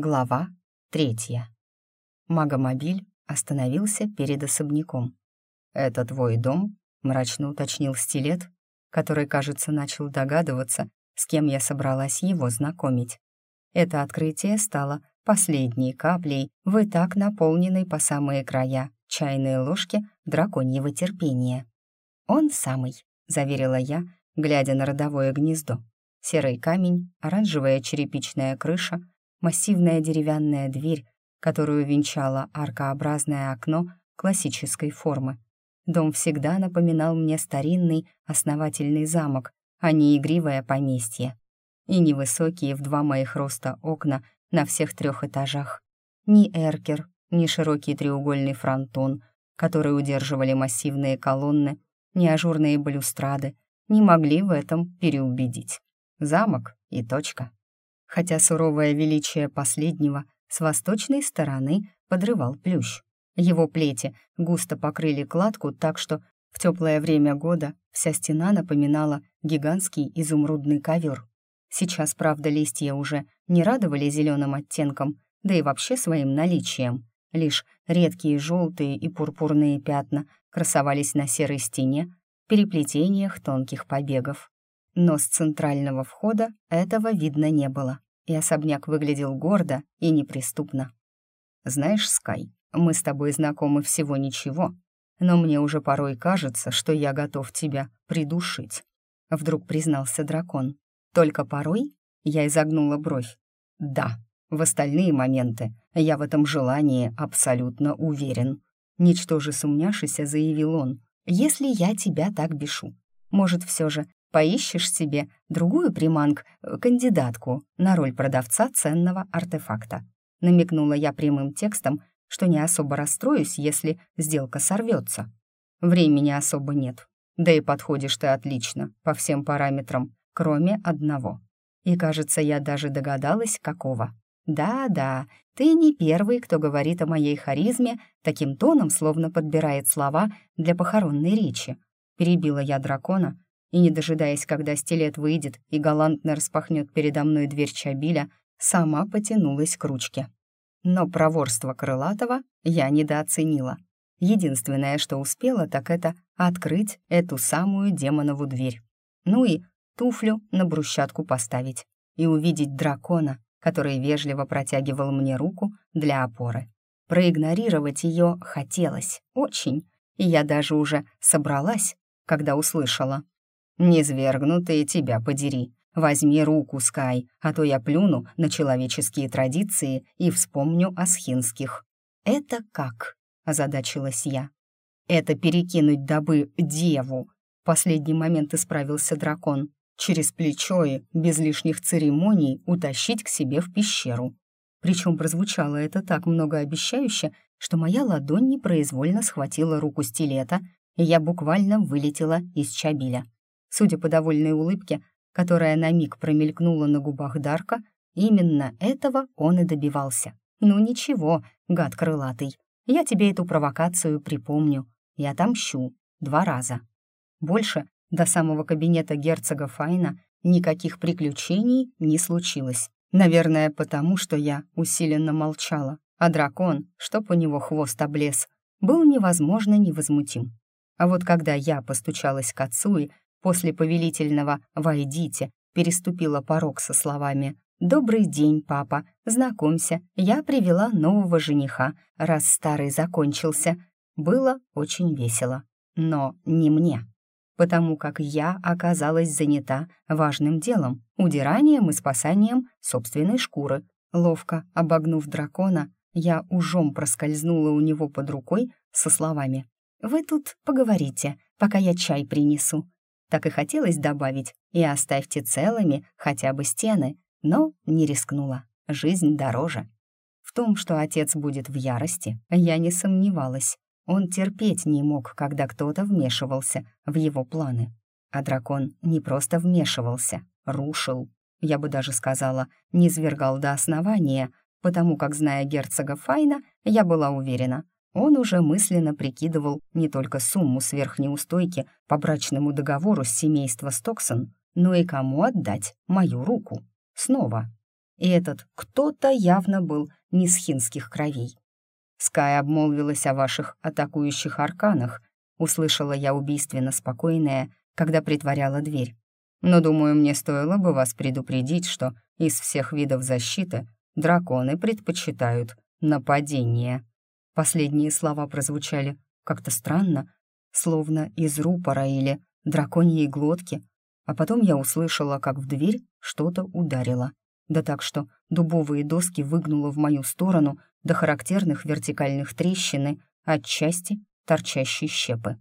Глава третья. Магомобиль остановился перед особняком. «Это твой дом?» — мрачно уточнил стилет, который, кажется, начал догадываться, с кем я собралась его знакомить. Это открытие стало последней каплей в и так наполненной по самые края чайной ложки драконьего терпения. «Он самый», — заверила я, глядя на родовое гнездо. Серый камень, оранжевая черепичная крыша, массивная деревянная дверь, которую венчало аркообразное окно классической формы. Дом всегда напоминал мне старинный основательный замок, а не игривое поместье. И невысокие в два моих роста окна на всех трех этажах. Ни эркер, ни широкий треугольный фронтон, который удерживали массивные колонны, ни ажурные балюстрады, не могли в этом переубедить. Замок и точка. Хотя суровое величие последнего с восточной стороны подрывал плющ. Его плети густо покрыли кладку так, что в теплое время года вся стена напоминала гигантский изумрудный ковер. Сейчас, правда, листья уже не радовали зеленым оттенком, да и вообще своим наличием. Лишь редкие желтые и пурпурные пятна красовались на серой стене, переплетениях тонких побегов. Но с центрального входа этого видно не было, и особняк выглядел гордо и неприступно. «Знаешь, Скай, мы с тобой знакомы всего ничего, но мне уже порой кажется, что я готов тебя придушить», — вдруг признался дракон. «Только порой?» — я изогнула бровь. «Да, в остальные моменты я в этом желании абсолютно уверен», — ничтоже сумняшися заявил он. «Если я тебя так бешу, может, все же поищешь себе другую приманк, э, кандидатку на роль продавца ценного артефакта. Намекнула я прямым текстом, что не особо расстроюсь, если сделка сорвется. Времени особо нет. Да и подходишь ты отлично, по всем параметрам, кроме одного. И, кажется, я даже догадалась, какого. Да-да, ты не первый, кто говорит о моей харизме таким тоном, словно подбирает слова для похоронной речи. Перебила я дракона, и, не дожидаясь, когда стилет выйдет и галантно распахнет передо мной дверь Чабиля, сама потянулась к ручке. Но проворство Крылатого я недооценила. Единственное, что успела, так это открыть эту самую демонову дверь. Ну и туфлю на брусчатку поставить. И увидеть дракона, который вежливо протягивал мне руку для опоры. Проигнорировать ее хотелось, очень, и я даже уже собралась, когда услышала. «Низвергнутые тебя подери. Возьми руку, Скай, а то я плюну на человеческие традиции и вспомню о схинских». «Это как?» — озадачилась я. «Это перекинуть добы деву», — в последний момент исправился дракон. «Через плечо и, без лишних церемоний, утащить к себе в пещеру». Причем прозвучало это так многообещающе, что моя ладонь непроизвольно схватила руку стилета, и я буквально вылетела из чабиля. Судя по довольной улыбке, которая на миг промелькнула на губах Дарка, именно этого он и добивался. «Ну ничего, гад крылатый, я тебе эту провокацию припомню и отомщу два раза». Больше до самого кабинета герцога Файна никаких приключений не случилось. Наверное, потому что я усиленно молчала, а дракон, чтоб у него хвост облез, был невозможно невозмутим. А вот когда я постучалась к отцу и После повелительного «Войдите» переступила порог со словами «Добрый день, папа, знакомься, я привела нового жениха, раз старый закончился». Было очень весело, но не мне, потому как я оказалась занята важным делом — удиранием и спасанием собственной шкуры. Ловко обогнув дракона, я ужом проскользнула у него под рукой со словами «Вы тут поговорите, пока я чай принесу». Так и хотелось добавить «и оставьте целыми хотя бы стены», но не рискнула. Жизнь дороже. В том, что отец будет в ярости, я не сомневалась. Он терпеть не мог, когда кто-то вмешивался в его планы. А дракон не просто вмешивался, рушил. Я бы даже сказала, не свергал до основания, потому как, зная герцога Файна, я была уверена, он уже мысленно прикидывал не только сумму сверхнеустойки по брачному договору с семейства Стоксон, но и кому отдать мою руку. Снова. и этот кто-то явно был не с хинских кровей. Скай обмолвилась о ваших атакующих арканах, услышала я убийственно спокойная, когда притворяла дверь. Но, думаю, мне стоило бы вас предупредить, что из всех видов защиты драконы предпочитают нападение. Последние слова прозвучали как-то странно, словно из рупора или драконьей глотки, а потом я услышала, как в дверь что-то ударило. Да так что дубовые доски выгнуло в мою сторону до характерных вертикальных трещины, отчасти торчащей щепы.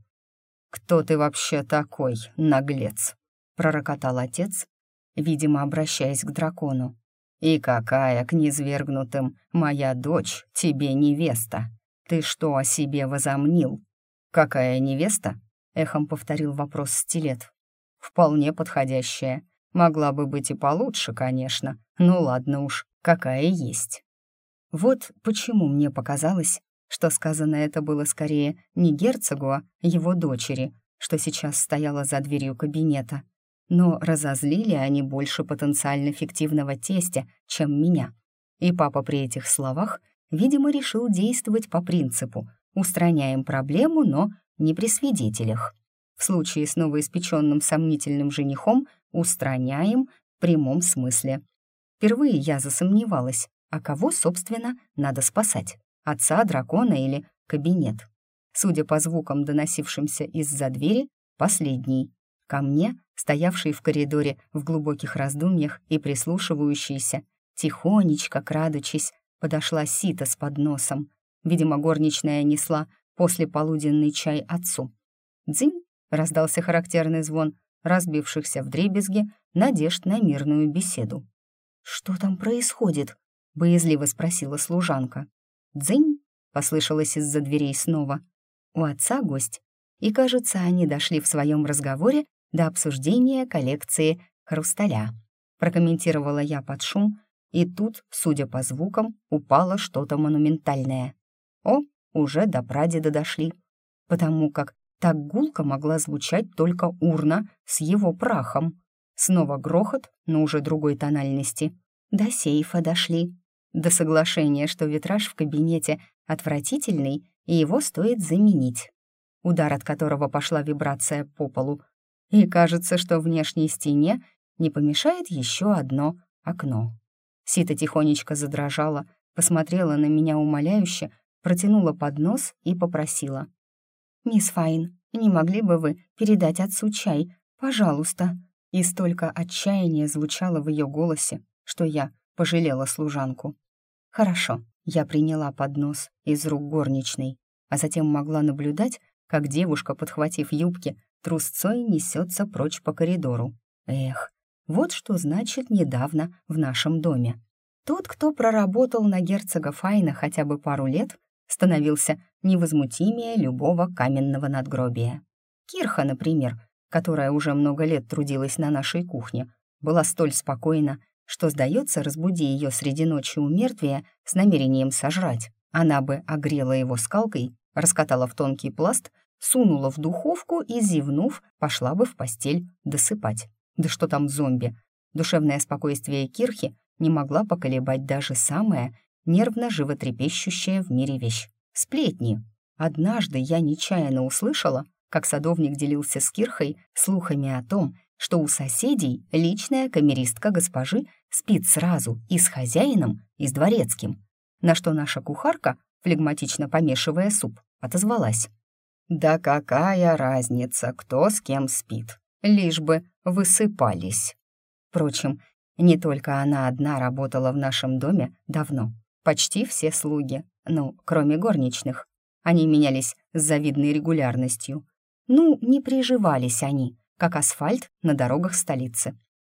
«Кто ты вообще такой, наглец?» — пророкотал отец, видимо, обращаясь к дракону. «И какая к низвергнутым моя дочь тебе невеста? Ты что о себе возомнил?» «Какая невеста?» — эхом повторил вопрос стилет. «Вполне подходящая. Могла бы быть и получше, конечно. Ну ладно уж, какая есть». Вот почему мне показалось, что сказано это было скорее не герцогу, а его дочери, что сейчас стояла за дверью кабинета. Но разозлили они больше потенциально фиктивного тестя, чем меня. И папа при этих словах, видимо, решил действовать по принципу «устраняем проблему, но не при свидетелях». В случае с новоиспеченным сомнительным женихом «устраняем» в прямом смысле. Впервые я засомневалась, а кого, собственно, надо спасать отца дракона или кабинет. Судя по звукам, доносившимся из-за двери, последний. Ко мне, стоявший в коридоре в глубоких раздумьях и прислушивающийся, тихонечко, крадучись, подошла Сита с подносом. Видимо, горничная несла после полуденный чай отцу. «Дзынь!» — раздался характерный звон разбившихся в дребезге надежд на мирную беседу. «Что там происходит?» — боязливо спросила служанка. «Дзынь!» — послышалось из-за дверей снова. У отца гость. И, кажется, они дошли в своем разговоре до обсуждения коллекции хрусталя. Прокомментировала я под шум, и тут, судя по звукам, упало что-то монументальное. О, уже до прадеда дошли. Потому как так гулко могла звучать только урна с его прахом. Снова грохот, но уже другой тональности. До сейфа дошли до соглашения, что витраж в кабинете отвратительный, и его стоит заменить. Удар от которого пошла вибрация по полу. И кажется, что внешней стене не помешает еще одно окно. Сита тихонечко задрожала, посмотрела на меня умоляюще, протянула поднос и попросила. «Мисс Файн, не могли бы вы передать отцу чай? Пожалуйста». И столько отчаяния звучало в ее голосе, что я пожалела служанку. Хорошо, я приняла поднос из рук горничной, а затем могла наблюдать, как девушка, подхватив юбки, трусцой несется прочь по коридору. Эх, вот что значит недавно в нашем доме. Тот, кто проработал на герцога Файна хотя бы пару лет, становился невозмутимее любого каменного надгробия. Кирха, например, которая уже много лет трудилась на нашей кухне, была столь спокойна что, сдается, разбуди ее среди ночи у мертвия с намерением сожрать. Она бы огрела его скалкой, раскатала в тонкий пласт, сунула в духовку и, зевнув, пошла бы в постель досыпать. Да что там зомби? Душевное спокойствие Кирхи не могла поколебать даже самая нервно животрепещущая в мире вещь — сплетни. Однажды я нечаянно услышала, как садовник делился с Кирхой слухами о том, что у соседей личная камеристка госпожи спит сразу и с хозяином, и с дворецким, на что наша кухарка, флегматично помешивая суп, отозвалась. «Да какая разница, кто с кем спит, лишь бы высыпались». Впрочем, не только она одна работала в нашем доме давно. Почти все слуги, ну, кроме горничных. Они менялись с завидной регулярностью. Ну, не приживались они, как асфальт на дорогах столицы.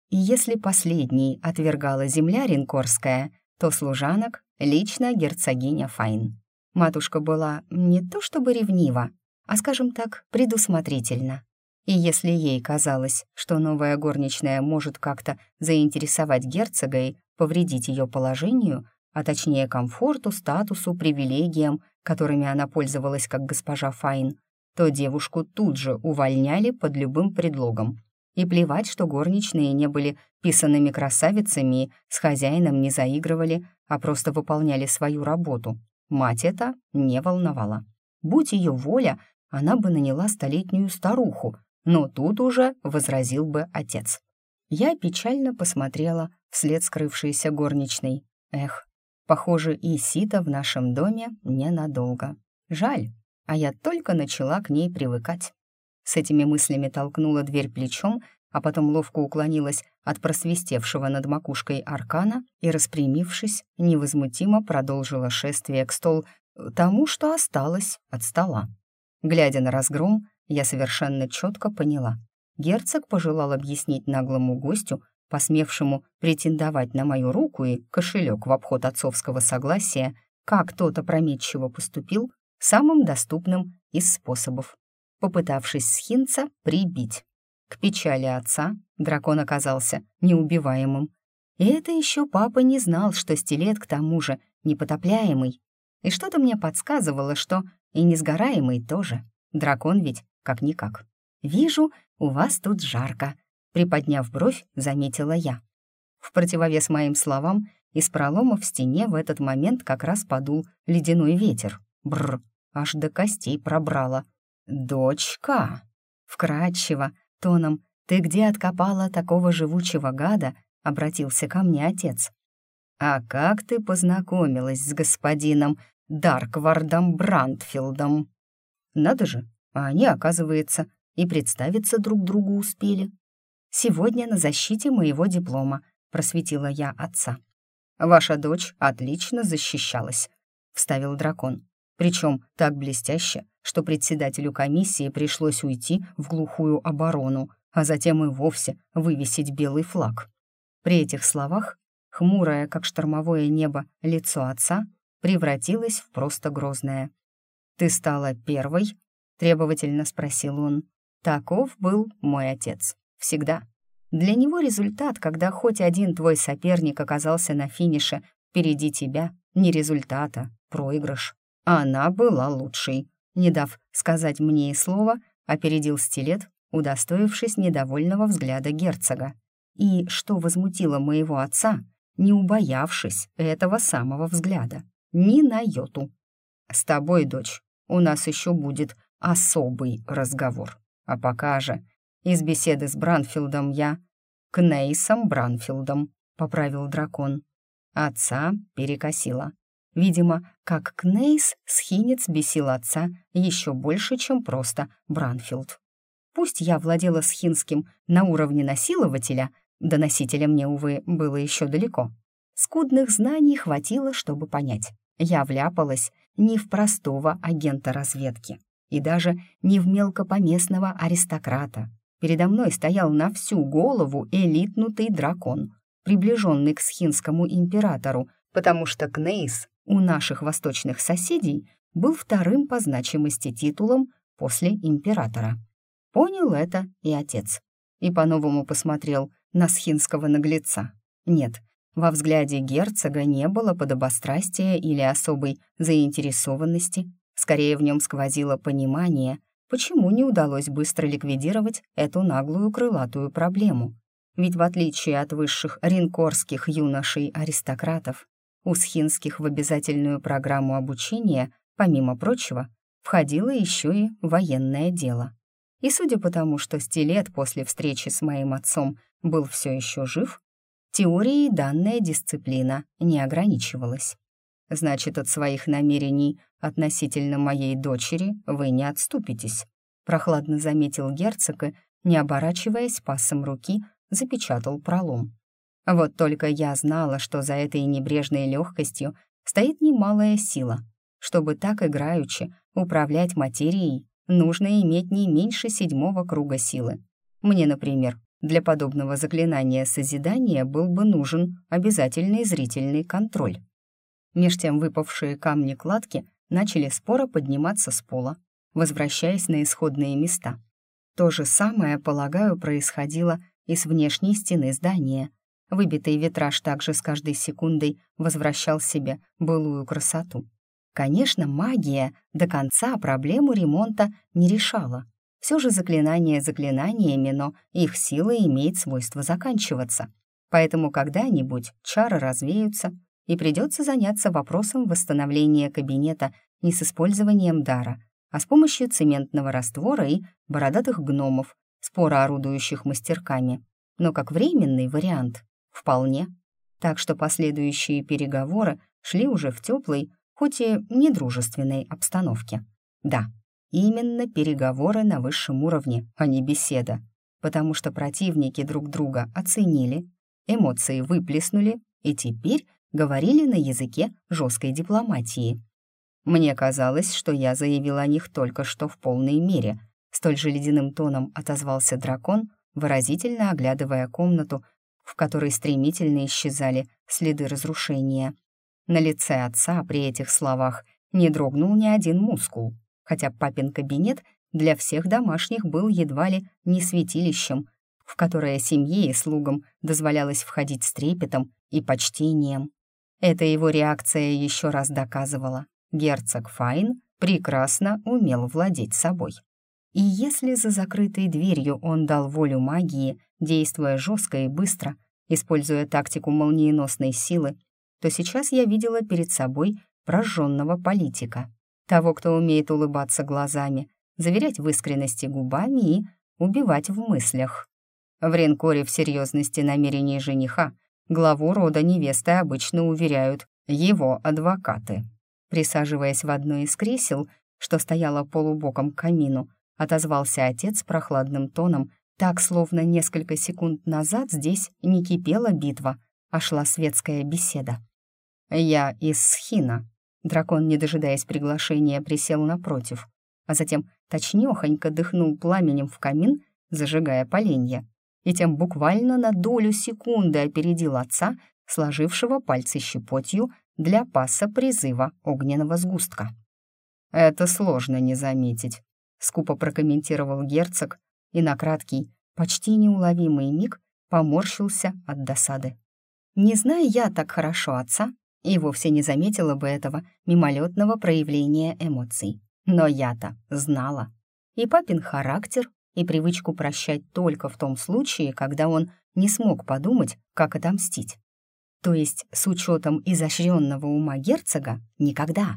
И если последний отвергала земля Ринкорская, то служанок — лично герцогиня Файн. Матушка была не то чтобы ревнива, а, скажем так, предусмотрительна. И если ей казалось, что новая горничная может как-то заинтересовать герцога и повредить ее положению, а точнее комфорту, статусу, привилегиям, которыми она пользовалась как госпожа Файн, то девушку тут же увольняли под любым предлогом. И плевать, что горничные не были писанными красавицами и с хозяином не заигрывали, а просто выполняли свою работу. Мать это не волновала. Будь ее воля, она бы наняла столетнюю старуху, но тут уже возразил бы отец. Я печально посмотрела вслед скрывшейся горничной. Эх, похоже, и сито в нашем доме ненадолго. Жаль, а я только начала к ней привыкать. С этими мыслями толкнула дверь плечом, а потом ловко уклонилась от просвистевшего над макушкой аркана и, распрямившись, невозмутимо продолжила шествие к стол тому, что осталось от стола. Глядя на разгром, я совершенно четко поняла. Герцог пожелал объяснить наглому гостю, посмевшему претендовать на мою руку и кошелек в обход отцовского согласия, как тот опрометчиво поступил, самым доступным из способов, попытавшись схинца прибить. К печали отца дракон оказался неубиваемым. И это еще папа не знал, что стилет к тому же непотопляемый. И что-то мне подсказывало, что и несгораемый тоже. Дракон ведь как-никак. «Вижу, у вас тут жарко», — приподняв бровь, заметила я. В противовес моим словам, из пролома в стене в этот момент как раз подул ледяной ветер. Бррр, аж до костей пробрало. «Дочка!» Вкрадчиво, тоном «Ты где откопала такого живучего гада?» — обратился ко мне отец. «А как ты познакомилась с господином Дарквардом Брандфилдом?» «Надо же, а они, оказывается, и представиться друг другу успели. Сегодня на защите моего диплома просветила я отца. «Ваша дочь отлично защищалась», — вставил дракон. Причем так блестяще, что председателю комиссии пришлось уйти в глухую оборону, а затем и вовсе вывесить белый флаг. При этих словах хмурое, как штормовое небо, лицо отца превратилось в просто грозное. «Ты стала первой?» — требовательно спросил он. Таков был мой отец. Всегда. Для него результат, когда хоть один твой соперник оказался на финише впереди тебя, не результата, проигрыш. А она была лучшей. Не дав сказать мне и слова, опередил стилет, удостоившись недовольного взгляда герцога. И, что возмутило моего отца, не убоявшись этого самого взгляда, ни на йоту. «С тобой, дочь, у нас еще будет особый разговор». А пока же из беседы с Бранфилдом я... Кнейсом Бранфилдом, поправил дракон. Отца перекосила. Видимо, как Кнейс, схинец бесил отца еще больше, чем просто Бранфилд. Пусть я владела схинским на уровне насилователя, до носителя мне, увы, было еще далеко. Скудных знаний хватило, чтобы понять. Я вляпалась не в простого агента разведки и даже не в мелкопоместного аристократа. Передо мной стоял на всю голову элитнутый дракон, приближенный к схинскому императору, потому что Кнейс у наших восточных соседей был вторым по значимости титулом после императора. Понял это и отец. И по-новому посмотрел на схинского наглеца. Нет, во взгляде герцога не было подобострастия или особой заинтересованности, Скорее в нем сквозило понимание, почему не удалось быстро ликвидировать эту наглую крылатую проблему. Ведь в отличие от высших ринкорских юношей-аристократов, у схинских в обязательную программу обучения, помимо прочего, входило еще и военное дело. И судя по тому, что стилет после встречи с моим отцом был все еще жив, теорией данная дисциплина не ограничивалась. Значит, от своих намерений относительно моей дочери вы не отступитесь», — прохладно заметил герцог и, не оборачиваясь пасом руки, запечатал пролом. Вот только я знала, что за этой небрежной легкостью стоит немалая сила. Чтобы так играючи управлять материей, нужно иметь не меньше седьмого круга силы. Мне, например, для подобного заклинания созидания был бы нужен обязательный зрительный контроль. Меж тем выпавшие камни кладки начали споро подниматься с пола, возвращаясь на исходные места. То же самое, полагаю, происходило и с внешней стены здания. Выбитый витраж также с каждой секундой возвращал себе былую красоту. Конечно, магия до конца проблему ремонта не решала, Все же заклинания заклинаниями, но их сила имеет свойство заканчиваться. Поэтому когда-нибудь чары развеются, и придется заняться вопросом восстановления кабинета не с использованием дара, а с помощью цементного раствора и бородатых гномов, споро орудующих мастерками. Но как временный вариант — вполне. Так что последующие переговоры шли уже в теплой, хоть и недружественной обстановке. Да, именно переговоры на высшем уровне, а не беседа, потому что противники друг друга оценили, эмоции выплеснули и теперь говорили на языке жесткой дипломатии. Мне казалось, что я заявил о них только что в полной мере. Столь же ледяным тоном отозвался дракон, выразительно оглядывая комнату, в которой стремительно исчезали следы разрушения. На лице отца при этих словах не дрогнул ни один мускул, хотя папин кабинет для всех домашних был едва ли не святилищем, в которое семье и слугам дозволялось входить с трепетом и почтением. Эта его реакция еще раз доказывала, герцог Файн прекрасно умел владеть собой. И если за закрытой дверью он дал волю магии, действуя жестко и быстро, используя тактику молниеносной силы, то сейчас я видела перед собой прожженного политика, того, кто умеет улыбаться глазами, заверять в искренности губами и убивать в мыслях. В Ренкоре в серьезности намерений жениха главу рода невесты обычно уверяют его адвокаты. Присаживаясь в одно из кресел, что стояло полубоком к камину, отозвался отец прохладным тоном, так, словно несколько секунд назад здесь не кипела битва, а шла светская беседа. «Я из Схина». Дракон, не дожидаясь приглашения, присел напротив, а затем точнёхонько дыхнул пламенем в камин, зажигая поленья, и тем буквально на долю секунды опередил отца, сложившего пальцы щепотью для паса призыва огненного сгустка. «Это сложно не заметить», — скупо прокомментировал герцог и на краткий, почти неуловимый миг поморщился от досады. Не зная я так хорошо отца, и вовсе не заметила бы этого мимолетного проявления эмоций. Но я-то знала. И папин характер, и привычку прощать только в том случае, когда он не смог подумать, как отомстить. То есть, с учетом изощренного ума герцога, никогда.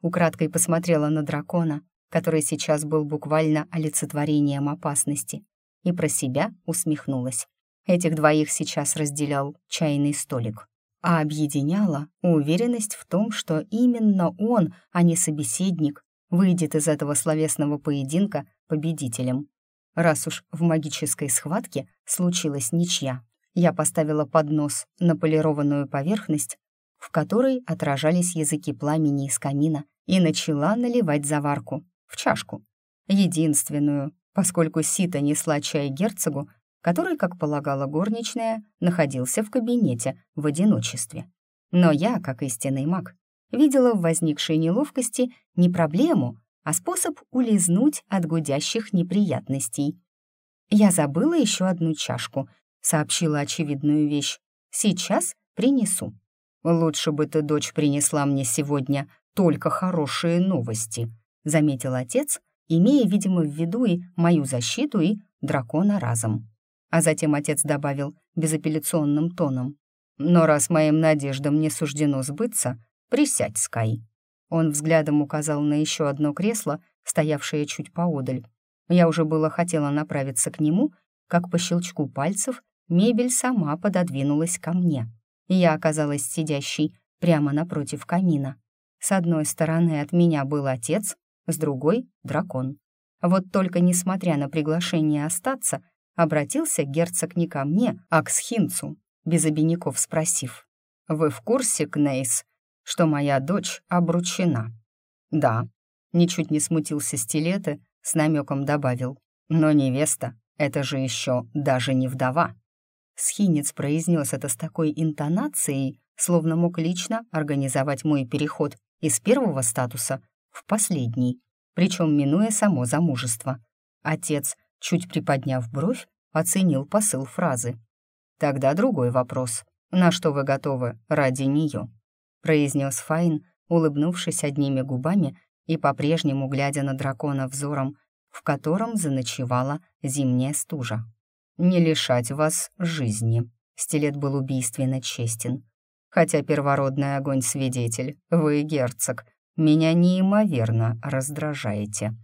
Украдкой посмотрела на дракона, который сейчас был буквально олицетворением опасности, и про себя усмехнулась. Этих двоих сейчас разделял чайный столик, а объединяла уверенность в том, что именно он, а не собеседник, выйдет из этого словесного поединка победителем. Раз уж в магической схватке случилась ничья, я поставила поднос на полированную поверхность, в которой отражались языки пламени из камина, и начала наливать заварку в чашку. Единственную, поскольку Сита несла чай герцогу, который, как полагала горничная, находился в кабинете в одиночестве. Но я, как истинный маг, видела в возникшей неловкости не проблему, а способ улизнуть от гудящих неприятностей. Я забыла еще одну чашку сообщила очевидную вещь. «Сейчас принесу». «Лучше бы ты, дочь, принесла мне сегодня только хорошие новости», заметил отец, имея, видимо, в виду и мою защиту, и дракона разом. А затем отец добавил безапелляционным тоном. «Но раз моим надеждам не суждено сбыться, присядь, Скай». Он взглядом указал на еще одно кресло, стоявшее чуть поодаль. Я уже было хотела направиться к нему, как по щелчку пальцев мебель сама пододвинулась ко мне. Я оказалась сидящей прямо напротив камина. С одной стороны от меня был отец, с другой — дракон. Вот только несмотря на приглашение остаться, обратился герцог не ко мне, а к схинцу, без обиняков спросив. «Вы в курсе, Кнейс, что моя дочь обручена?» «Да», — ничуть не смутился стилеты, с намеком добавил. «Но невеста — это же еще даже не вдова». Схинец произнес это с такой интонацией, словно мог лично организовать мой переход из первого статуса в последний, причем минуя само замужество. Отец, чуть приподняв бровь, оценил посыл фразы. «Тогда другой вопрос. На что вы готовы ради нее?» Произнес Файн, улыбнувшись одними губами и по-прежнему глядя на дракона взором, в котором заночевала зимняя стужа. «Не лишать вас жизни», — стилет был убийственно честен. «Хотя первородный огонь свидетель, вы, герцог, меня неимоверно раздражаете.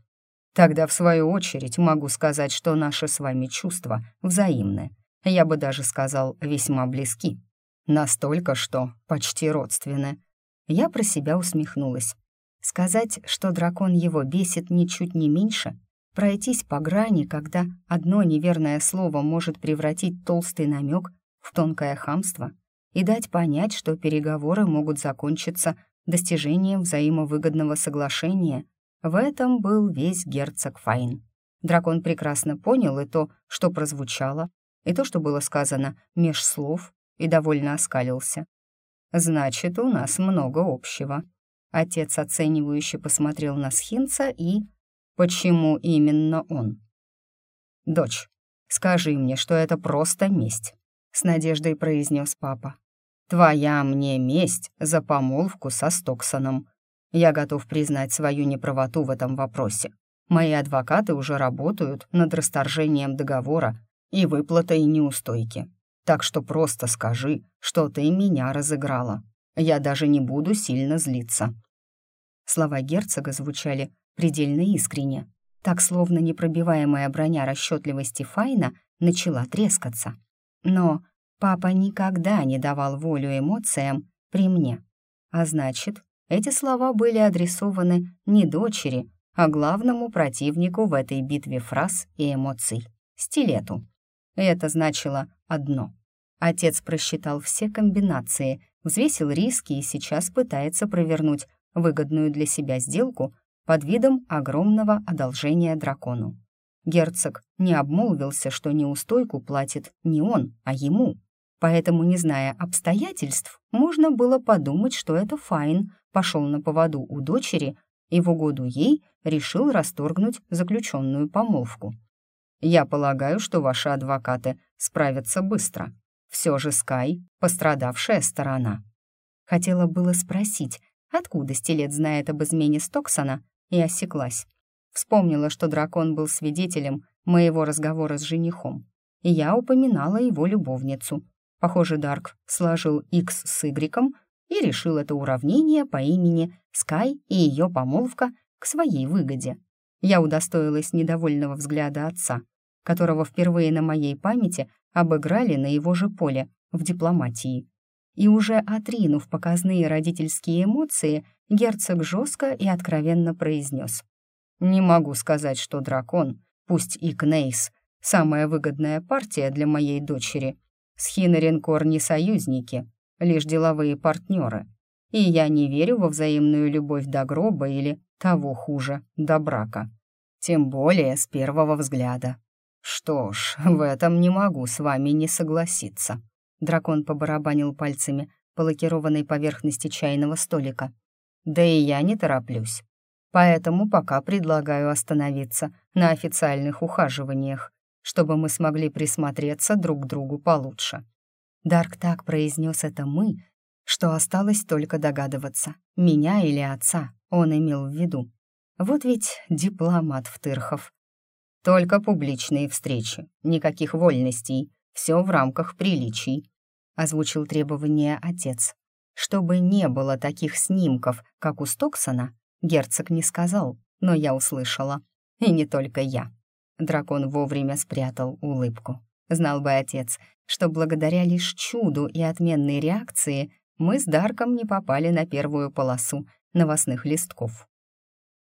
Тогда, в свою очередь, могу сказать, что наши с вами чувства взаимны. Я бы даже сказал, весьма близки. Настолько, что почти родственны. Я про себя усмехнулась. Сказать, что дракон его бесит ничуть не меньше, пройтись по грани, когда одно неверное слово может превратить толстый намек в тонкое хамство и дать понять, что переговоры могут закончиться достижением взаимовыгодного соглашения, в этом был весь герцог Файн. Дракон прекрасно понял и то, что прозвучало, и то, что было сказано меж слов, и довольно оскалился. «Значит, у нас много общего». Отец оценивающе посмотрел на Схинца и... «Почему именно он?» «Дочь, скажи мне, что это просто месть», — с надеждой произнес папа. «Твоя мне месть за помолвку со Стоксоном. Я готов признать свою неправоту в этом вопросе. Мои адвокаты уже работают над расторжением договора и выплатой неустойки. Так что просто скажи, что ты меня разыграла. Я даже не буду сильно злиться». Слова герцога звучали предельно искренне, так словно непробиваемая броня расчетливости Файна начала трескаться. Но папа никогда не давал волю эмоциям при мне. А значит, эти слова были адресованы не дочери, а главному противнику в этой битве фраз и эмоций — стилету. Это значило одно. Отец просчитал все комбинации, взвесил риски и сейчас пытается провернуть выгодную для себя сделку под видом огромного одолжения дракону. Герцог не обмолвился, что неустойку платит не он, а ему. Поэтому, не зная обстоятельств, можно было подумать, что это Файн пошел на поводу у дочери и в угоду ей решил расторгнуть заключенную помолвку. «Я полагаю, что ваши адвокаты справятся быстро. Все же Скай — пострадавшая сторона». Хотела было спросить, откуда Стилет знает об измене Стоксона, и осеклась. Вспомнила, что дракон был свидетелем моего разговора с женихом, я упоминала его любовницу. Похоже, Дарк сложил X с Y и решил это уравнение по имени Скай и ее помолвка к своей выгоде. Я удостоилась недовольного взгляда отца, которого впервые на моей памяти обыграли на его же поле, в дипломатии. И уже отринув показные родительские эмоции, герцог жестко и откровенно произнес. «Не могу сказать, что дракон, пусть и Кнейс, самая выгодная партия для моей дочери. Схин и Ренкор не союзники, лишь деловые партнеры. И я не верю во взаимную любовь до гроба или, того хуже, до брака. Тем более с первого взгляда. Что ж, в этом не могу с вами не согласиться. Дракон побарабанил пальцами по лакированной поверхности чайного столика. Да и я не тороплюсь. Поэтому пока предлагаю остановиться на официальных ухаживаниях, чтобы мы смогли присмотреться друг к другу получше. Дарк так произнес это «мы», что осталось только догадываться, меня или отца он имел в виду. Вот ведь дипломат в Тырхов. Только публичные встречи, никаких вольностей, все в рамках приличий, озвучил требование отец. Чтобы не было таких снимков, как у Стоксона, герцог не сказал, но я услышала. И не только я. Дракон вовремя спрятал улыбку. Знал бы отец, что благодаря лишь чуду и отменной реакции мы с Дарком не попали на первую полосу новостных листков.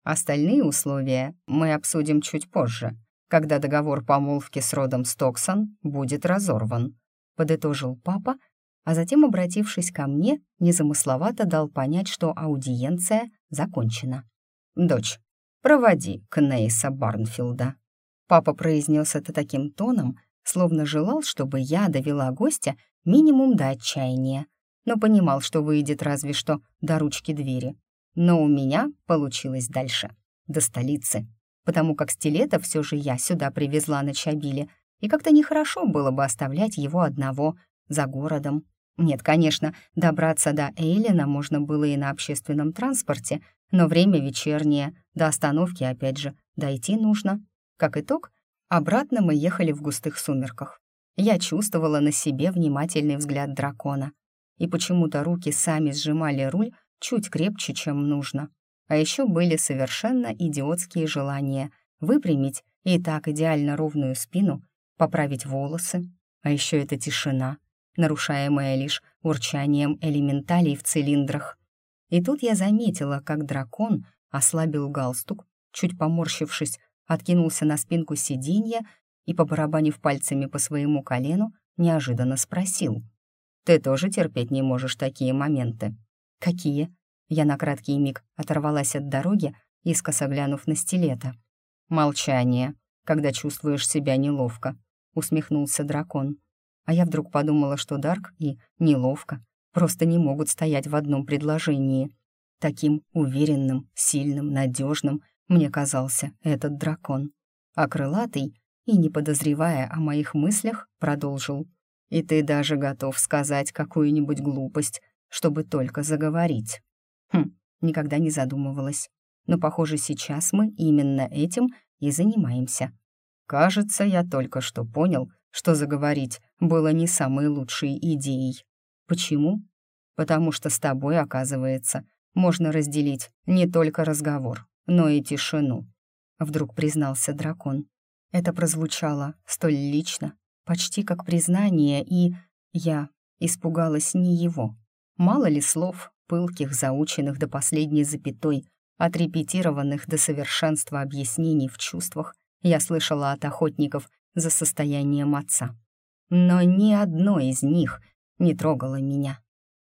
Остальные условия мы обсудим чуть позже, когда договор помолвки с родом Стоксон будет разорван», — подытожил папа, а затем, обратившись ко мне, незамысловато дал понять, что аудиенция закончена. «Дочь, проводи Кнейса Барнфилда». Папа произнес это таким тоном, словно желал, чтобы я довела гостя минимум до отчаяния, но понимал, что выйдет разве что до ручки двери. Но у меня получилось дальше, до столицы, потому как стилета все же я сюда привезла на Чабиле, и как-то нехорошо было бы оставлять его одного за городом. Нет, конечно, добраться до Эйлина можно было и на общественном транспорте, но время вечернее, до остановки, опять же, дойти нужно. Как итог, обратно мы ехали в густых сумерках. Я чувствовала на себе внимательный взгляд дракона. И почему-то руки сами сжимали руль чуть крепче, чем нужно. А еще были совершенно идиотские желания выпрямить и так идеально ровную спину, поправить волосы. А еще эта тишина, нарушаемая лишь урчанием элементалей в цилиндрах. И тут я заметила, как дракон ослабил галстук, чуть поморщившись, откинулся на спинку сиденья и, побарабанив пальцами по своему колену, неожиданно спросил. «Ты тоже терпеть не можешь такие моменты?» «Какие?» Я на краткий миг оторвалась от дороги, искоса глянув на стилета. «Молчание, когда чувствуешь себя неловко», — усмехнулся дракон. А я вдруг подумала, что Дарк и неловко просто не могут стоять в одном предложении. Таким уверенным, сильным, надежным мне казался этот дракон. А крылатый, и не подозревая о моих мыслях, продолжил. «И ты даже готов сказать какую-нибудь глупость, чтобы только заговорить». Хм, никогда не задумывалась. Но, похоже, сейчас мы именно этим и занимаемся. Кажется, я только что понял, что заговорить было не самой лучшей идеей. Почему? Потому что с тобой, оказывается, можно разделить не только разговор, но и тишину. Вдруг признался дракон. Это прозвучало столь лично, почти как признание, и я испугалась не его. Мало ли слов, пылких, заученных до последней запятой, отрепетированных до совершенства объяснений в чувствах, я слышала от охотников за состоянием отца. Но ни одно из них не трогало меня.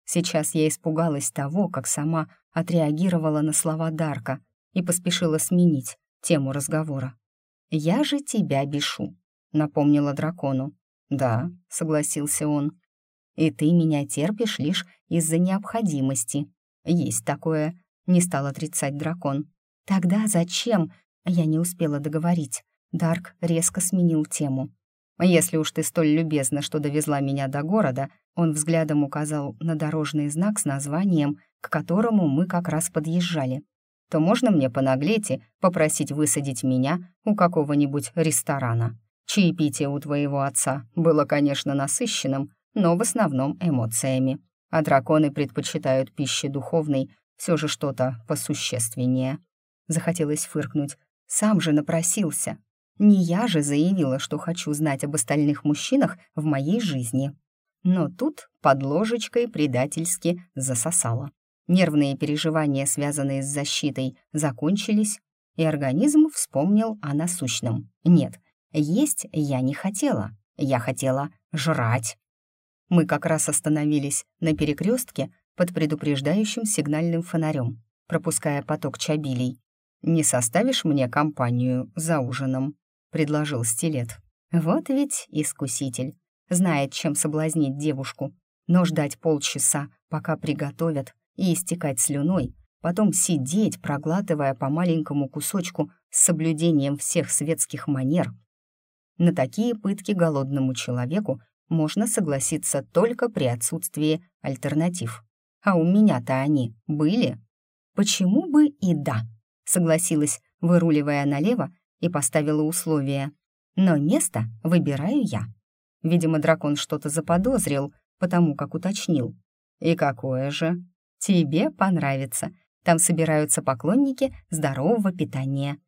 Сейчас я испугалась того, как сама отреагировала на слова Дарка и поспешила сменить тему разговора. «Я же тебя бешу», — напомнила дракону. «Да», — согласился он. «И ты меня терпишь лишь из-за необходимости. Есть такое», — не стал отрицать дракон. «Тогда зачем?» — я не успела договорить. Дарк резко сменил тему. «Если уж ты столь любезна, что довезла меня до города», он взглядом указал на дорожный знак с названием, к которому мы как раз подъезжали то можно мне понаглеть и попросить высадить меня у какого-нибудь ресторана. Чаепитие у твоего отца было, конечно, насыщенным, но в основном эмоциями. А драконы предпочитают пище духовной все же что-то посущественнее. Захотелось фыркнуть. Сам же напросился. Не я же заявила, что хочу знать об остальных мужчинах в моей жизни. Но тут под ложечкой предательски засосало. Нервные переживания, связанные с защитой, закончились, и организм вспомнил о насущном. Нет, есть я не хотела, я хотела жрать. Мы как раз остановились на перекрестке под предупреждающим сигнальным фонарем, пропуская поток чабилей. «Не составишь мне компанию за ужином?» — предложил стилет. Вот ведь искуситель. Знает, чем соблазнить девушку. Но ждать полчаса, пока приготовят, и истекать слюной, потом сидеть, проглатывая по маленькому кусочку с соблюдением всех светских манер. На такие пытки голодному человеку можно согласиться только при отсутствии альтернатив. А у меня-то они были. Почему бы и да, согласилась, выруливая налево и поставила условие. Но место выбираю я. Видимо, дракон что-то заподозрил, потому как уточнил. «И какое же?» Тебе понравится. Там собираются поклонники здорового питания».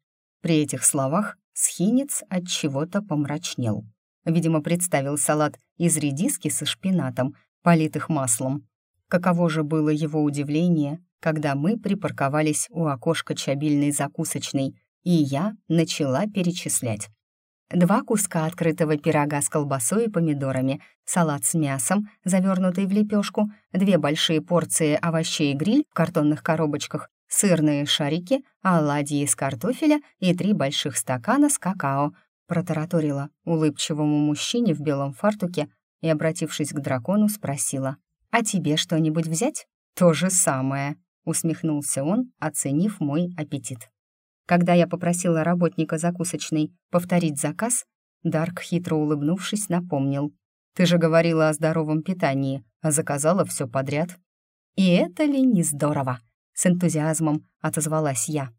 При этих словах схинец от чего-то помрачнел. Видимо, представил салат из редиски со шпинатом, политых маслом. Каково же было его удивление, когда мы припарковались у окошка чабильной закусочной, и я начала перечислять два куска открытого пирога с колбасой и помидорами, салат с мясом, завернутый в лепешку, две большие порции овощей гриль в картонных коробочках, сырные шарики, оладьи из картофеля и три больших стакана с какао, протараторила улыбчивому мужчине в белом фартуке и, обратившись к дракону, спросила, «А тебе что-нибудь взять?» «То же самое», — усмехнулся он, оценив мой аппетит. Когда я попросила работника закусочной повторить заказ, Дарк, хитро улыбнувшись, напомнил. «Ты же говорила о здоровом питании, а заказала все подряд». «И это ли не здорово?» — с энтузиазмом отозвалась я.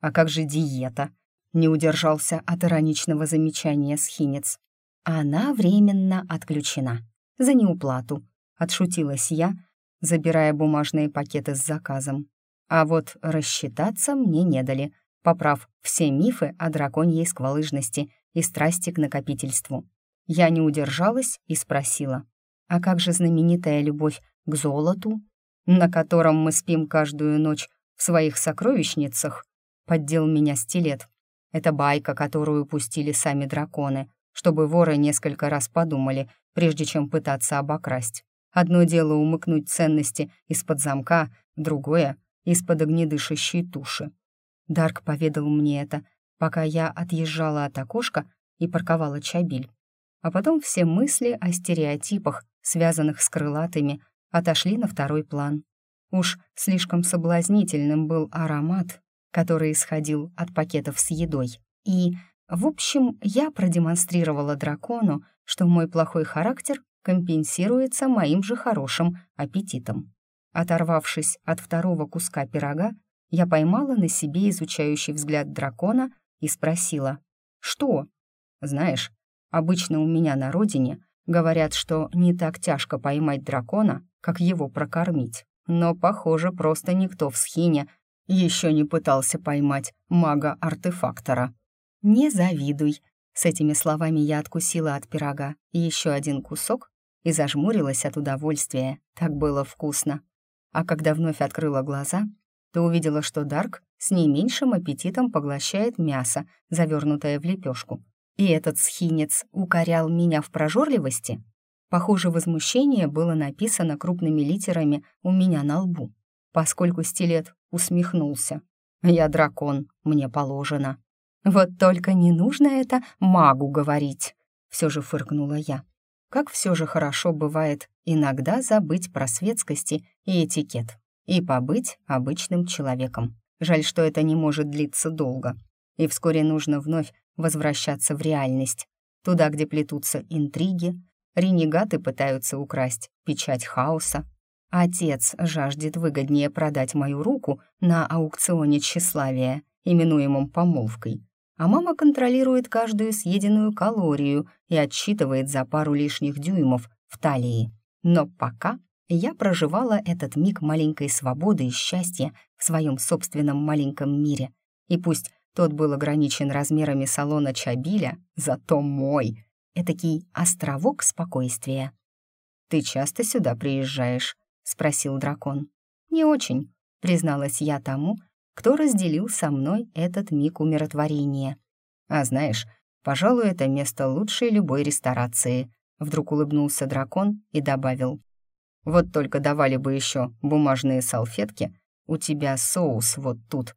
«А как же диета?» Не удержался от ироничного замечания схинец. «Она временно отключена. За неуплату», — отшутилась я, забирая бумажные пакеты с заказом. А вот рассчитаться мне не дали, поправ все мифы о драконьей сквалыжности и страсти к накопительству. Я не удержалась и спросила, «А как же знаменитая любовь к золоту, на котором мы спим каждую ночь в своих сокровищницах?» Поддел меня стилет. Это байка, которую пустили сами драконы, чтобы воры несколько раз подумали, прежде чем пытаться обокрасть. Одно дело умыкнуть ценности из-под замка, другое — из-под огнедышащей туши. Дарк поведал мне это, пока я отъезжала от окошка и парковала чабиль. А потом все мысли о стереотипах, связанных с крылатыми, отошли на второй план. Уж слишком соблазнительным был аромат, который исходил от пакетов с едой. И, в общем, я продемонстрировала дракону, что мой плохой характер компенсируется моим же хорошим аппетитом. Оторвавшись от второго куска пирога, я поймала на себе изучающий взгляд дракона и спросила, «Что?» «Знаешь, обычно у меня на родине говорят, что не так тяжко поймать дракона, как его прокормить. Но, похоже, просто никто в схине еще не пытался поймать мага-артефактора. «Не завидуй!» С этими словами я откусила от пирога еще один кусок и зажмурилась от удовольствия. Так было вкусно. А когда вновь открыла глаза, то увидела, что Дарк с не меньшим аппетитом поглощает мясо, завернутое в лепешку. И этот схинец укорял меня в прожорливости. Похоже, возмущение было написано крупными литерами у меня на лбу, поскольку стилет усмехнулся. «Я дракон, мне положено». «Вот только не нужно это магу говорить», — все же фыркнула я. Как все же хорошо бывает иногда забыть про светскости и этикет и побыть обычным человеком. Жаль, что это не может длиться долго. И вскоре нужно вновь возвращаться в реальность, туда, где плетутся интриги, ренегаты пытаются украсть печать хаоса, Отец жаждет выгоднее продать мою руку на аукционе тщеславия, именуемом помолвкой, а мама контролирует каждую съеденную калорию и отсчитывает за пару лишних дюймов в талии. Но пока я проживала этот миг маленькой свободы и счастья в своем собственном маленьком мире. И пусть тот был ограничен размерами салона Чабиля, зато мой. Этакий островок спокойствия. «Ты часто сюда приезжаешь?» — спросил дракон. «Не очень», — призналась я тому, кто разделил со мной этот миг умиротворения. «А знаешь, пожалуй, это место лучшей любой ресторации», — вдруг улыбнулся дракон и добавил. «Вот только давали бы еще бумажные салфетки, у тебя соус вот тут».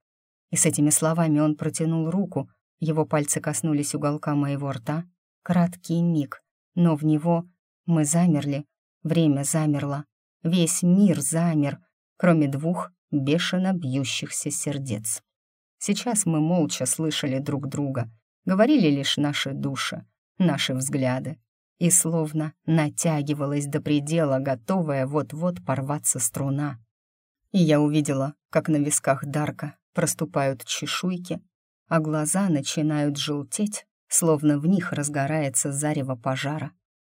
И с этими словами он протянул руку, его пальцы коснулись уголка моего рта. Краткий миг, но в него мы замерли, время замерло. Весь мир замер, кроме двух бешено бьющихся сердец. Сейчас мы молча слышали друг друга, говорили лишь наши души, наши взгляды, и словно натягивалась до предела, готовая вот-вот порваться струна. И я увидела, как на висках Дарка проступают чешуйки, а глаза начинают желтеть, словно в них разгорается зарево пожара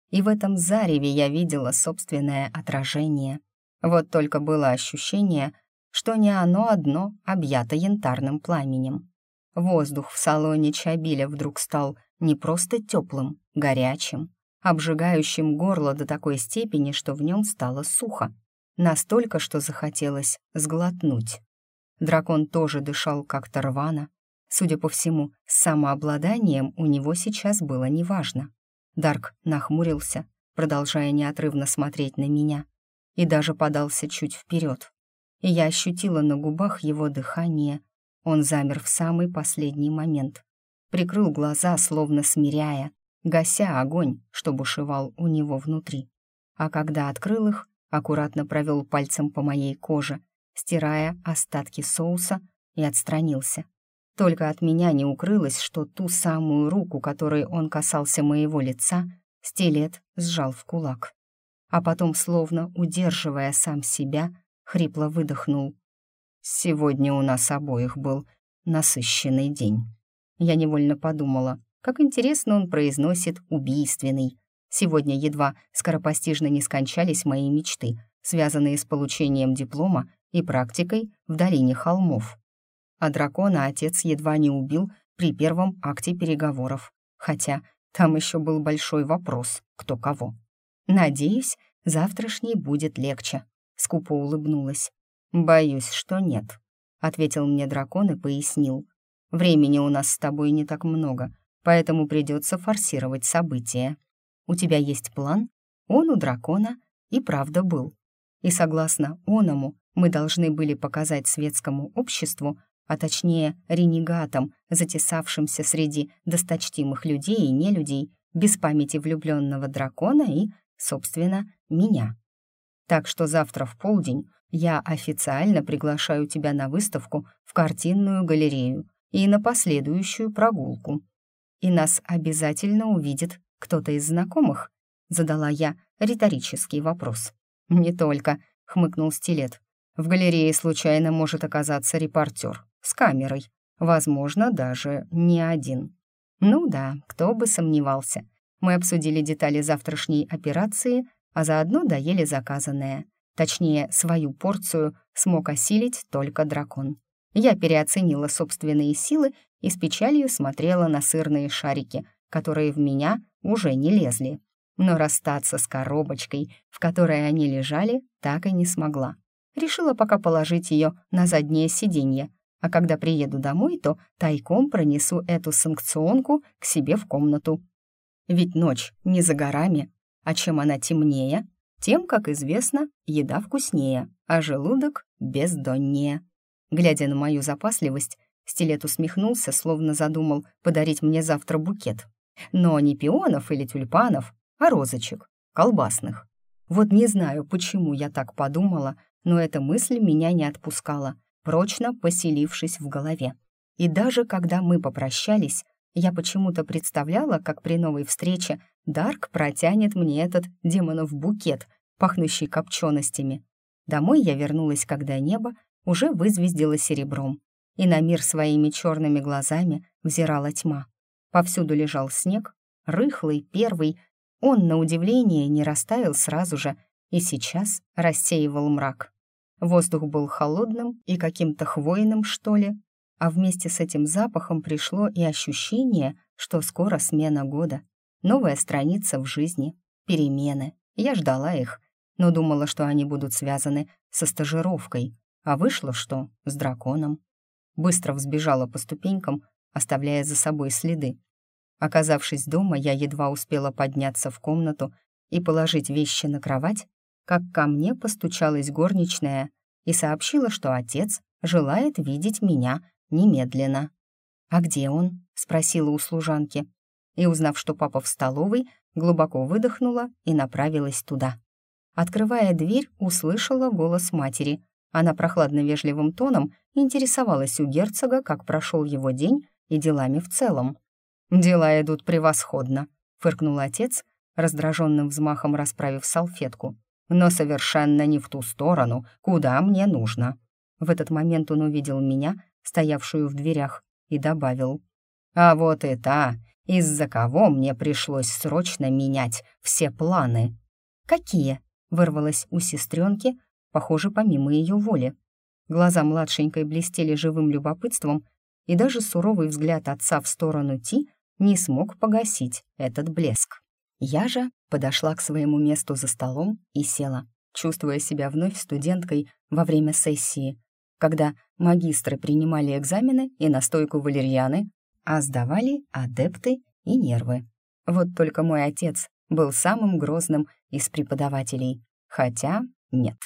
и в этом зареве я видела собственное отражение. Вот только было ощущение, что не оно одно объято янтарным пламенем. Воздух в салоне Чабиля вдруг стал не просто теплым, горячим, обжигающим горло до такой степени, что в нем стало сухо. Настолько, что захотелось сглотнуть. Дракон тоже дышал как-то рвано. Судя по всему, с самообладанием у него сейчас было неважно. Дарк нахмурился, продолжая неотрывно смотреть на меня, и даже подался чуть вперед. И я ощутила на губах его дыхание. Он замер в самый последний момент. Прикрыл глаза, словно смиряя, гася огонь, что бушевал у него внутри. А когда открыл их, аккуратно провел пальцем по моей коже, стирая остатки соуса, и отстранился. Только от меня не укрылось, что ту самую руку, которой он касался моего лица, стилет сжал в кулак. А потом, словно удерживая сам себя, хрипло выдохнул. «Сегодня у нас обоих был насыщенный день». Я невольно подумала, как интересно он произносит «убийственный». Сегодня едва скоропостижно не скончались мои мечты, связанные с получением диплома и практикой в долине холмов. А дракона отец едва не убил при первом акте переговоров, хотя там еще был большой вопрос, кто кого. «Надеюсь, завтрашний будет легче», — скупо улыбнулась. «Боюсь, что нет», — ответил мне дракон и пояснил. «Времени у нас с тобой не так много, поэтому придется форсировать события. У тебя есть план? Он у дракона и правда был. И согласно оному, мы должны были показать светскому обществу, а точнее ренегатам, затесавшимся среди досточтимых людей и нелюдей, без памяти влюбленного дракона и, собственно, меня. Так что завтра в полдень я официально приглашаю тебя на выставку в картинную галерею и на последующую прогулку. И нас обязательно увидит кто-то из знакомых, задала я риторический вопрос. Не только, хмыкнул стилет. В галерее случайно может оказаться репортер с камерой, возможно, даже не один. Ну да, кто бы сомневался. Мы обсудили детали завтрашней операции, а заодно доели заказанное. Точнее, свою порцию смог осилить только дракон. Я переоценила собственные силы и с печалью смотрела на сырные шарики, которые в меня уже не лезли. Но расстаться с коробочкой, в которой они лежали, так и не смогла. Решила пока положить ее на заднее сиденье, а когда приеду домой, то тайком пронесу эту санкционку к себе в комнату. Ведь ночь не за горами, а чем она темнее, тем, как известно, еда вкуснее, а желудок бездоннее. Глядя на мою запасливость, Стилет усмехнулся, словно задумал подарить мне завтра букет. Но не пионов или тюльпанов, а розочек, колбасных. Вот не знаю, почему я так подумала, но эта мысль меня не отпускала, прочно поселившись в голове. И даже когда мы попрощались, я почему-то представляла, как при новой встрече Дарк протянет мне этот демонов букет, пахнущий копченостями. Домой я вернулась, когда небо уже вызвездило серебром, и на мир своими черными глазами взирала тьма. Повсюду лежал снег, рыхлый, первый. Он, на удивление, не растаял сразу же и сейчас рассеивал мрак. Воздух был холодным и каким-то хвойным, что ли, а вместе с этим запахом пришло и ощущение, что скоро смена года, новая страница в жизни, перемены. Я ждала их, но думала, что они будут связаны со стажировкой, а вышло что? С драконом. Быстро взбежала по ступенькам, оставляя за собой следы. Оказавшись дома, я едва успела подняться в комнату и положить вещи на кровать, как ко мне постучалась горничная и сообщила, что отец желает видеть меня немедленно. «А где он?» — спросила у служанки. И, узнав, что папа в столовой, глубоко выдохнула и направилась туда. Открывая дверь, услышала голос матери. Она прохладно-вежливым тоном интересовалась у герцога, как прошел его день и делами в целом. «Дела идут превосходно», — фыркнул отец, раздраженным взмахом расправив салфетку. «Но совершенно не в ту сторону, куда мне нужно». В этот момент он увидел меня, стоявшую в дверях, и добавил. «А вот и та, из-за кого мне пришлось срочно менять все планы». «Какие?» — вырвалось у сестренки, похоже, помимо ее воли. Глаза младшенькой блестели живым любопытством, и даже суровый взгляд отца в сторону Ти не смог погасить этот блеск. Я же подошла к своему месту за столом и села, чувствуя себя вновь студенткой во время сессии, когда магистры принимали экзамены и настойку валерьяны, а сдавали адепты и нервы. Вот только мой отец был самым грозным из преподавателей, хотя нет.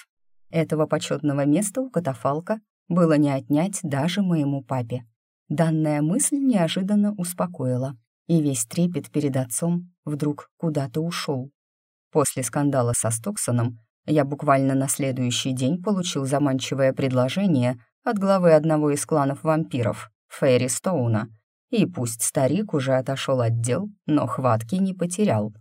Этого почетного места у катафалка было не отнять даже моему папе. Данная мысль неожиданно успокоила, и весь трепет перед отцом вдруг куда-то ушел. После скандала со Стоксоном я буквально на следующий день получил заманчивое предложение от главы одного из кланов вампиров, Фейри Стоуна. И пусть старик уже отошел от дел, но хватки не потерял.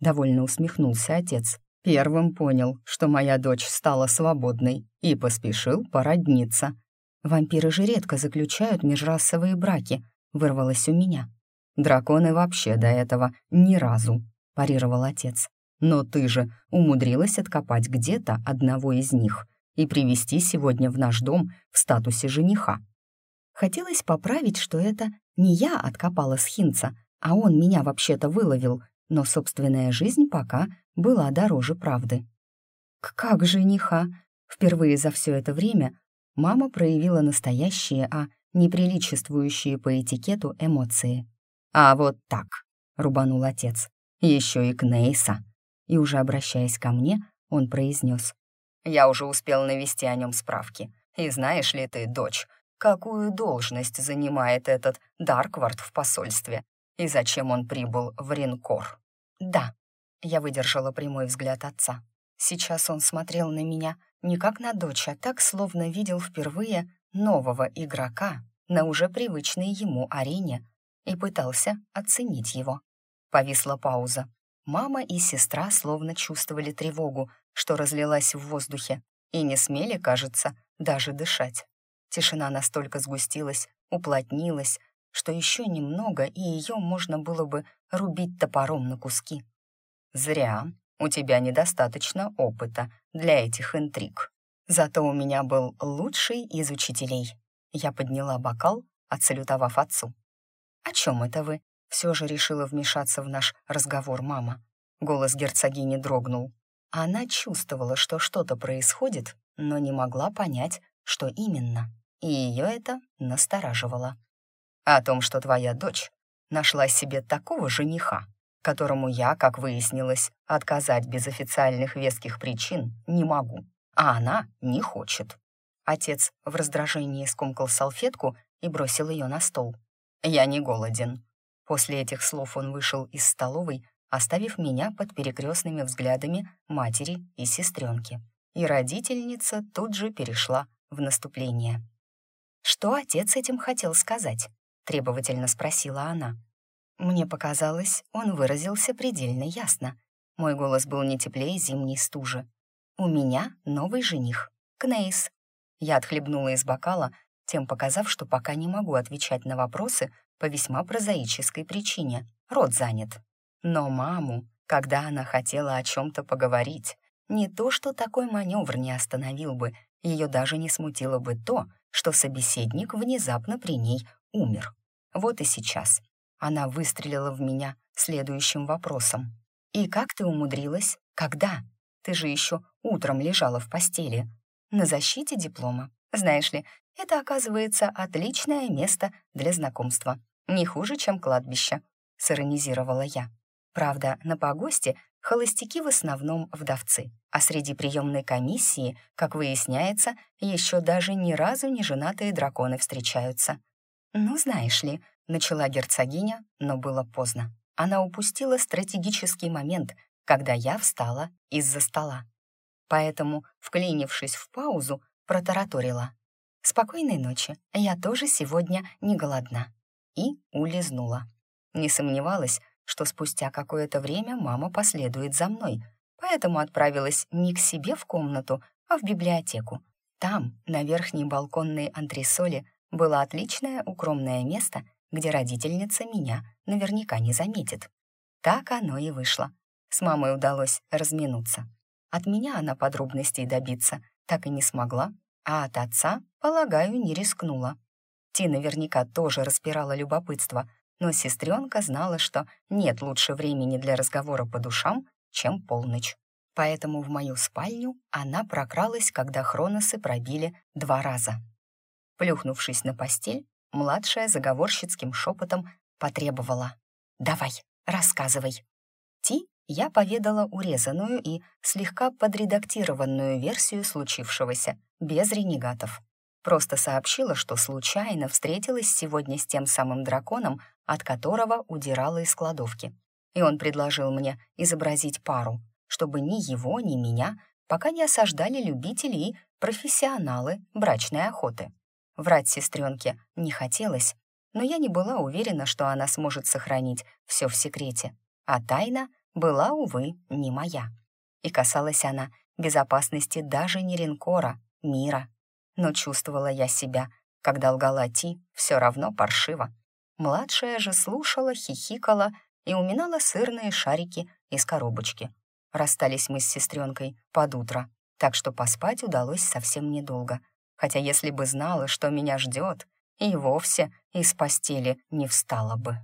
Довольно усмехнулся отец. Первым понял, что моя дочь стала свободной, и поспешил породниться. Вампиры же редко заключают межрасовые браки, вырвалось у меня. «Драконы вообще до этого ни разу», — парировал отец. «Но ты же умудрилась откопать где-то одного из них и привести сегодня в наш дом в статусе жениха». Хотелось поправить, что это не я откопала схинца, а он меня вообще-то выловил, но собственная жизнь пока была дороже правды. «Как жениха?» Впервые за все это время мама проявила настоящие, а неприличествующие по этикету эмоции. «А вот так», — рубанул отец, — «еще и Кнейса». И уже обращаясь ко мне, он произнес. «Я уже успел навести о нем справки. И знаешь ли ты, дочь, какую должность занимает этот Дарквард в посольстве? И зачем он прибыл в Ринкор?» «Да», — я выдержала прямой взгляд отца. Сейчас он смотрел на меня не как на дочь, а так, словно видел впервые нового игрока на уже привычной ему арене и пытался оценить его. Повисла пауза. Мама и сестра словно чувствовали тревогу, что разлилась в воздухе, и не смели, кажется, даже дышать. Тишина настолько сгустилась, уплотнилась, что еще немного, и ее можно было бы рубить топором на куски. «Зря», у тебя недостаточно опыта для этих интриг. Зато у меня был лучший из учителей. Я подняла бокал, отсалютовав отцу. «О чем это вы?» Все же решила вмешаться в наш разговор мама. Голос герцогини дрогнул. Она чувствовала, что что-то происходит, но не могла понять, что именно. И ее это настораживало. «О том, что твоя дочь нашла себе такого жениха, которому я, как выяснилось, отказать без официальных веских причин не могу, а она не хочет. Отец в раздражении скомкал салфетку и бросил ее на стол. «Я не голоден». После этих слов он вышел из столовой, оставив меня под перекрестными взглядами матери и сестренки. И родительница тут же перешла в наступление. «Что отец этим хотел сказать?» — требовательно спросила она. Мне показалось, он выразился предельно ясно. Мой голос был не теплее зимней стужи. «У меня новый жених. Кнейс». Я отхлебнула из бокала, тем показав, что пока не могу отвечать на вопросы по весьма прозаической причине. Рот занят. Но маму, когда она хотела о чем-то поговорить, не то, что такой маневр не остановил бы, ее даже не смутило бы то, что собеседник внезапно при ней умер. Вот и сейчас она выстрелила в меня следующим вопросом. «И как ты умудрилась? Когда? Ты же еще утром лежала в постели. На защите диплома. Знаешь ли, это, оказывается, отличное место для знакомства. Не хуже, чем кладбище», — сиронизировала я. Правда, на погосте холостяки в основном вдовцы, а среди приемной комиссии, как выясняется, еще даже ни разу не женатые драконы встречаются. «Ну, знаешь ли», Начала герцогиня, но было поздно. Она упустила стратегический момент, когда я встала из-за стола. Поэтому, вклинившись в паузу, протараторила. «Спокойной ночи, я тоже сегодня не голодна». И улизнула. Не сомневалась, что спустя какое-то время мама последует за мной, поэтому отправилась не к себе в комнату, а в библиотеку. Там, на верхней балконной антресоле, было отличное укромное место — где родительница меня наверняка не заметит. Так оно и вышло. С мамой удалось разминуться. От меня она подробностей добиться так и не смогла, а от отца, полагаю, не рискнула. Ти наверняка тоже распирала любопытство, но сестренка знала, что нет лучше времени для разговора по душам, чем полночь. Поэтому в мою спальню она прокралась, когда хроносы пробили два раза. Плюхнувшись на постель, Младшая заговорщицким шепотом потребовала. «Давай, рассказывай». Ти я поведала урезанную и слегка подредактированную версию случившегося, без ренегатов. Просто сообщила, что случайно встретилась сегодня с тем самым драконом, от которого удирала из кладовки. И он предложил мне изобразить пару, чтобы ни его, ни меня пока не осаждали любители и профессионалы брачной охоты. Врать сестренке не хотелось, но я не была уверена, что она сможет сохранить все в секрете. А тайна была, увы, не моя. И касалась она безопасности даже не Ренкора, мира. Но чувствовала я себя, когда лгала Ти, все равно паршиво. Младшая же слушала, хихикала и уминала сырные шарики из коробочки. Расстались мы с сестренкой под утро, так что поспать удалось совсем недолго. Хотя если бы знала, что меня ждет, и вовсе из постели не встала бы.